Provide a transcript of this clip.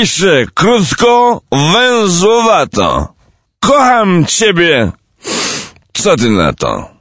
pisze krótko, węzłowato. Kocham ciebie. Co ty na to?